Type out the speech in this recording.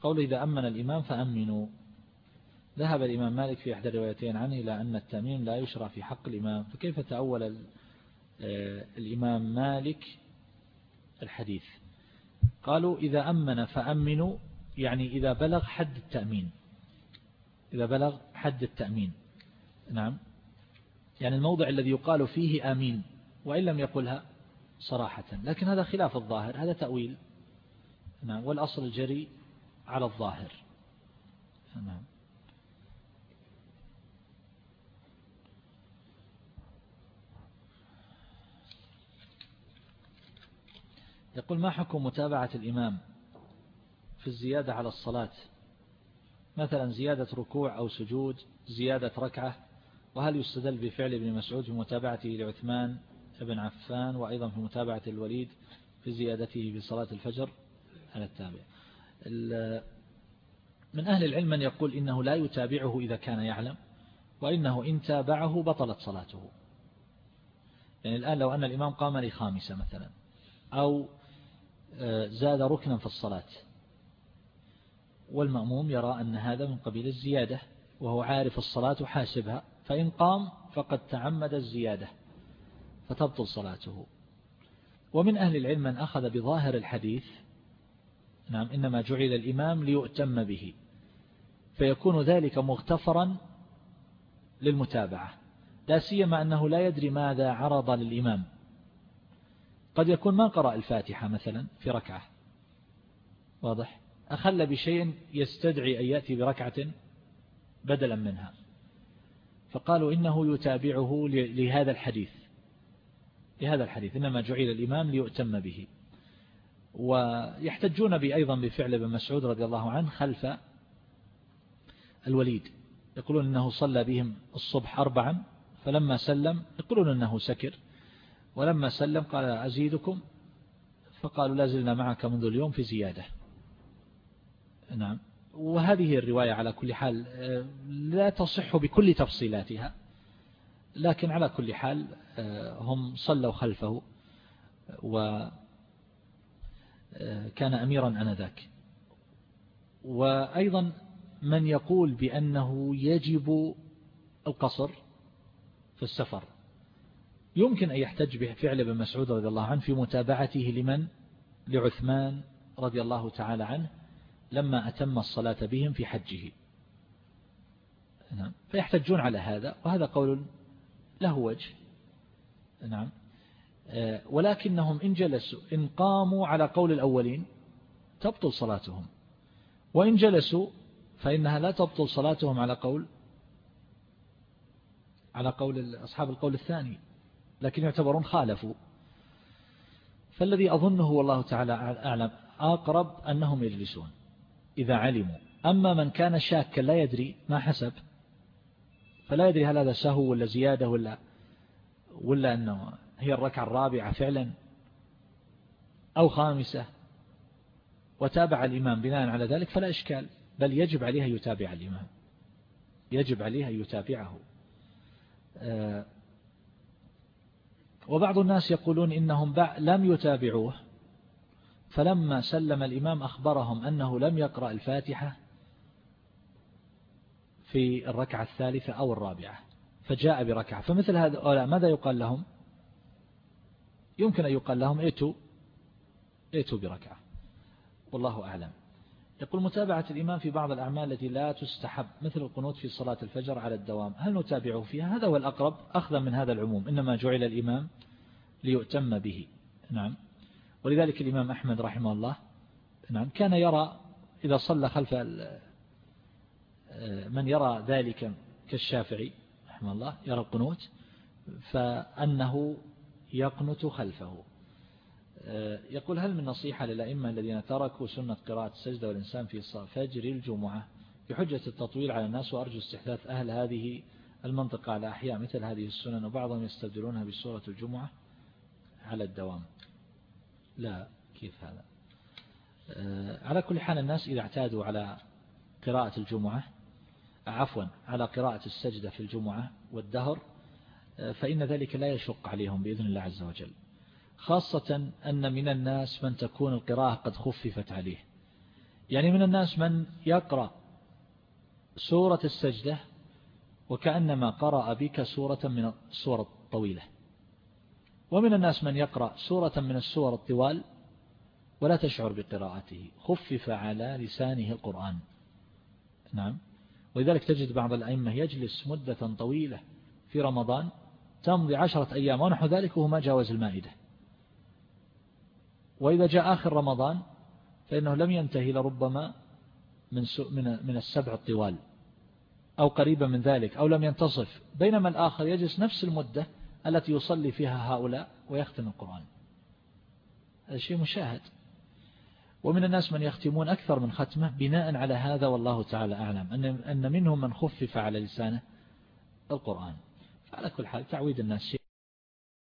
قول إذا أمن الإمام فأمنوا. ذهب الإمام مالك في إحدى الروايتين عنه إلى أن التأمين لا يشرع في حق الإمام. فكيف تأول آه، الإمام مالك الحديث؟ قالوا إذا أمن فأمنوا يعني إذا بلغ حد التأمين. إذا بلغ حد التأمين. نعم. يعني الموضع الذي يقال فيه آمين وإن لم يقلها صراحة. لكن هذا خلاف الظاهر هذا تأويل. نعم. والأصل الجري على الظاهر. نعم يقول ما حكم متابعة الإمام في الزيادة على الصلاة؟ مثلا زيادة ركوع أو سجود زيادة ركعة وهل يستدل بفعل ابن مسعود في متابعته لعثمان بن عفان وأيضا في متابعة الوليد في زيادته في صلاة الفجر؟ على التابع من أهل العلم من يقول إنه لا يتابعه إذا كان يعلم وإنه إن تابعه بطلت صلاته. يعني الآن لو أن الإمام قام لخامسة مثلا أو آه، زاد ركنا في الصلاة والمأموم يرى أن هذا من قبيل الزيادة وهو عارف الصلاة حاسبها فإن قام فقد تعمد الزيادة فتبطل صلاته. ومن أهل العلم من أخذ بظاهر الحديث نعم إنما جعل الإمام ليؤتم به فيكون ذلك مغتفرا للمتابعة لا سيما أنه لا يدري ماذا عرض للإمام. قد يكون ما قرأ الفاتحة مثلا في ركعة؟ واضح. أخل بشيء يستدعي أن يأتي بركعة بدلا منها. فقالوا إنه يتابعه لهذا الحديث لهذا الحديث إنما جعل الإمام ليؤتم به. ويحتجون بأيضا بفعل ابن مسعود رضي الله عنه خلف الوليد. يقولون أنه صلى بهم الصبح أربعا فلما سلم يقولون أنه سكر. ولما سلم قال أزيدكم فقالوا لا زلنا معك منذ اليوم في زيادة. نعم. وهذه الرواية على كل حال آه، لا تصح بكل تفصيلاتها لكن على كل حال آه، هم صلوا خلفه وكان آه، أميرا أنذاك. وأيضا من يقول بأنه يجب القصر في السفر. يمكن أن يحتج بفعل ابن مسعود رضي الله عنه في متابعته لمن؟ لعثمان رضي الله تعالى عنه لما أتم الصلاة بهم في حجه. نعم. فيحتجون على هذا وهذا قول له وجه. نعم. ولكنهم إن جلسوا إن قاموا على قول الأولين تبطل صلاتهم. وإن جلسوا فإنها لا تبطل صلاتهم على قول على قول أصحاب القول الثاني لكن يعتبرون خالفوا. فالذي أظنه والله تعالى أعلم أقرب أنهم يجلسون إذا علموا. أما من كان شاكا لا يدري ما حسب فلا يدري هل هذا سهو ولا زيادة ولا ولا أنه هي الركعة الرابعة فعلا أو خامسة وتابع الإمام. بناء على ذلك فلا إشكال بل يجب عليه أن يتابع الإمام. يجب عليه أن يتابعه. آه، وبعض الناس يقولون إنهم لم يتابعوه فلما سلم الإمام أخبرهم أنه لم يقرأ الفاتحة في الركعة الثالثة أو الرابعة فجاء بركعة. فمثل هذا ماذا يقال لهم؟ يمكن أن يقال لهم ائتوا ائتوا بركعة. والله أعلم. يقول متابعة الإمام في بعض الأعمال التي لا تستحب مثل القنوت في صلاة الفجر على الدوام. هل نتابعه فيها؟ هذا هو الأقرب أخذا من هذا العموم. إنما جعل الإمام ليؤتم به. نعم. ولذلك الإمام أحمد رحمه الله نعم كان يرى إذا صلى خلف من يرى ذلك كالشافعي رحمه الله يرى القنوت فأنه يقنت خلفه. يقول هل من نصيحة للأئمة الذين تركوا سنة قراءة السجدة والإنسان في فجر الجمعة بحجة التطويل على الناس وأرجو استحداث أهل هذه المنطقة على أحياء مثل هذه السنن وبعضهم يستبدلونها بسورة الجمعة على الدوام. لا كيف هذا؟ آه، على كل حال الناس إذا اعتادوا على قراءة الجمعة عفوا على قراءة السجدة في الجمعة والدهر آه، فإن ذلك لا يشق عليهم بإذن الله عز وجل. خاصة أن من الناس من تكون القراءة قد خففت عليه. يعني من الناس من يقرأ سورة السجدة وكأنما قرأ بك سورة من السور الطويلة. ومن الناس من يقرأ سورة من السور الطوال ولا تشعر بقراءته. خفف على لسانه القرآن. نعم. ولذلك تجد بعض الأئمة يجلس مدة طويلة في رمضان تمضي عشرة أيام ونحو ذلك وهو ما جاوز المائدة. وإذا جاء آخر رمضان فإنه لم ينتهي لربما من من السبع الطوال أو قريبا من ذلك أو لم ينتصف. بينما الآخر يجلس نفس المدة التي يصلي فيها هؤلاء ويختم القرآن. هذا شيء مشاهد. ومن الناس من يختمون أكثر من ختمة بناء على هذا والله تعالى أعلم أن منهم من خفف على لسانه القرآن. فعلى كل حال تعويد الناس. شيء